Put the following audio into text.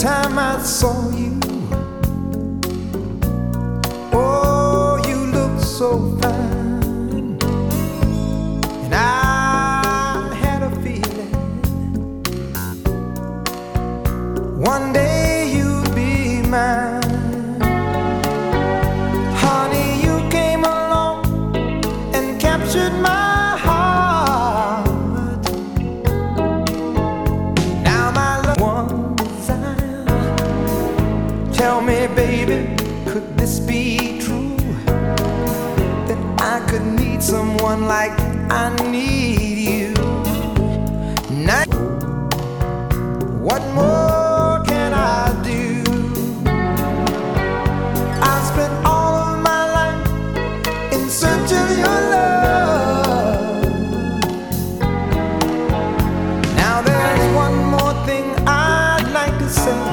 time I saw you. Oh, you look so fine. And I had a feeling one day you'd be mine. Honey, you came along and captured my me, baby, could this be true? That I could need someone like I need you. Now, what more can I do? I've spent all of my life in search of your love. Now, there's one more thing I'd like to say.